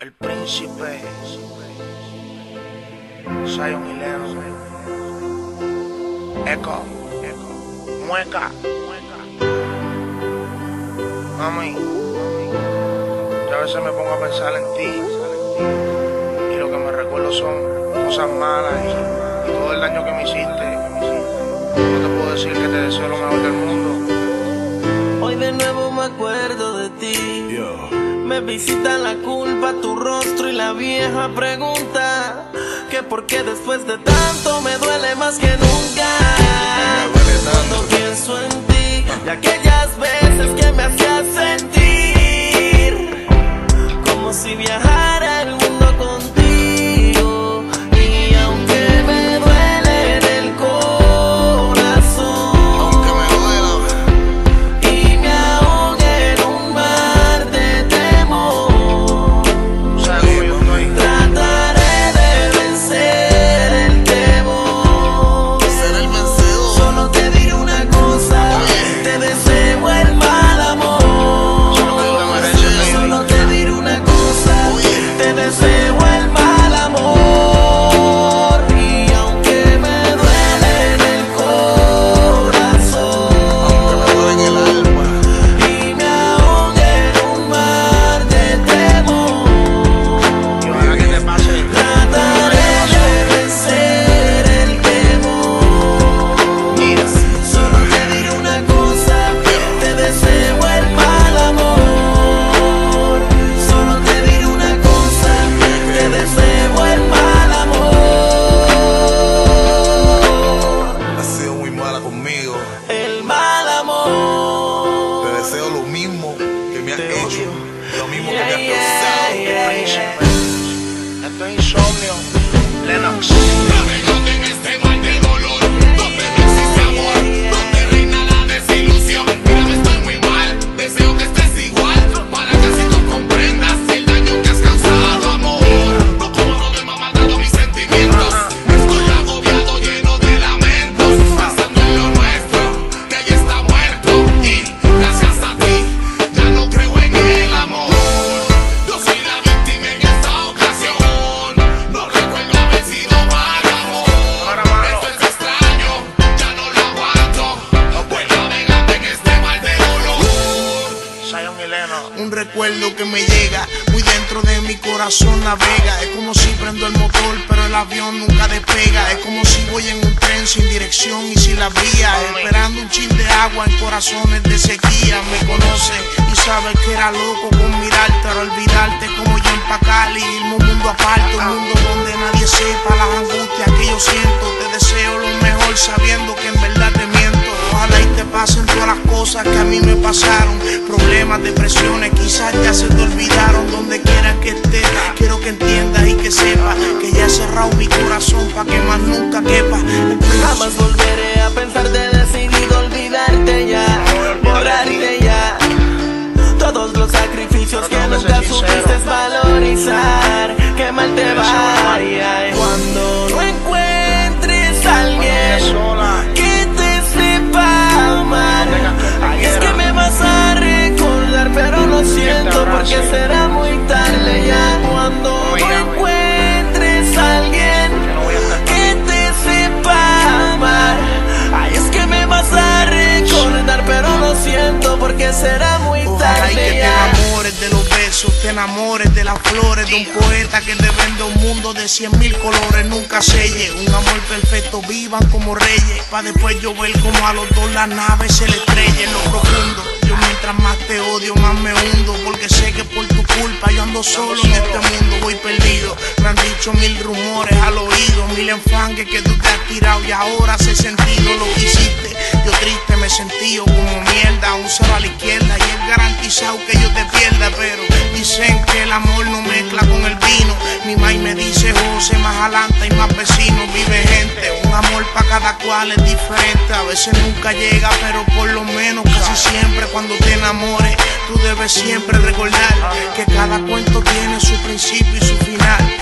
El príncipe Zion y León Echo. Mueca. Mami. Yo a veces me pongo a pensar en ti. Y lo que me recuerdo son cosas malas y, todo el daño que me hiciste. No te puedo decir que te deseo lo mejor del mundo. Hoy de nuevo me acuerdo de ti me visita la culpa, tu rostro y la vieja pregunta Que por qué después de tanto me duele más que nunca Esto es recuerdo que me llega muy dentro de mi corazón navega. Es como si prendo el motor, pero el avión nunca despega. Es como si voy en un tren sin dirección y sin la vía. Esperando un chin de agua en corazones de sequía. Me conoce y sabe que era loco con mirarte, pero olvidarte como yo en Pacali. Irme un mundo aparte, un mundo donde nadie sepa las cosas que a mí me pasaron. Problemas, depresiones, quizás ya se te olvidaron. Donde quiera que estés, quiero que entiendas y que sepas que ya he cerrado mi corazón para que más nunca quepa. Jamás volveré a pensar de decidido olvidarte ya, borrarte ya. Todos los sacrificios que nunca supiste valorizar, que mal te vaya. Besos, te enamores de las flores de un poeta que te vende un mundo de cien mil colores, nunca selle. Un amor perfecto, vivan como reyes, pa' después yo ver como a los dos las naves se le estrellen en lo profundo. Yo mientras más te odio, más me hundo, porque sé que por tu culpa yo ando solo en este mundo, voy perdido. Me han dicho mil rumores al oído, mil enfangues que tú te has tirado y ahora se sentido lo que hiciste. Yo triste me sentí como mierda, un cero a la izquierda y es garantizado que yo te pierda, pero dicen que el amor no mezcla con el vino. Mi maíz me dice José, más adelante y más vecinos, vive gente, un amor para cada cual es diferente, a veces nunca llega, pero por lo menos casi siempre cuando te enamores, tú debes siempre recordar que cada cuento tiene su principio y su final.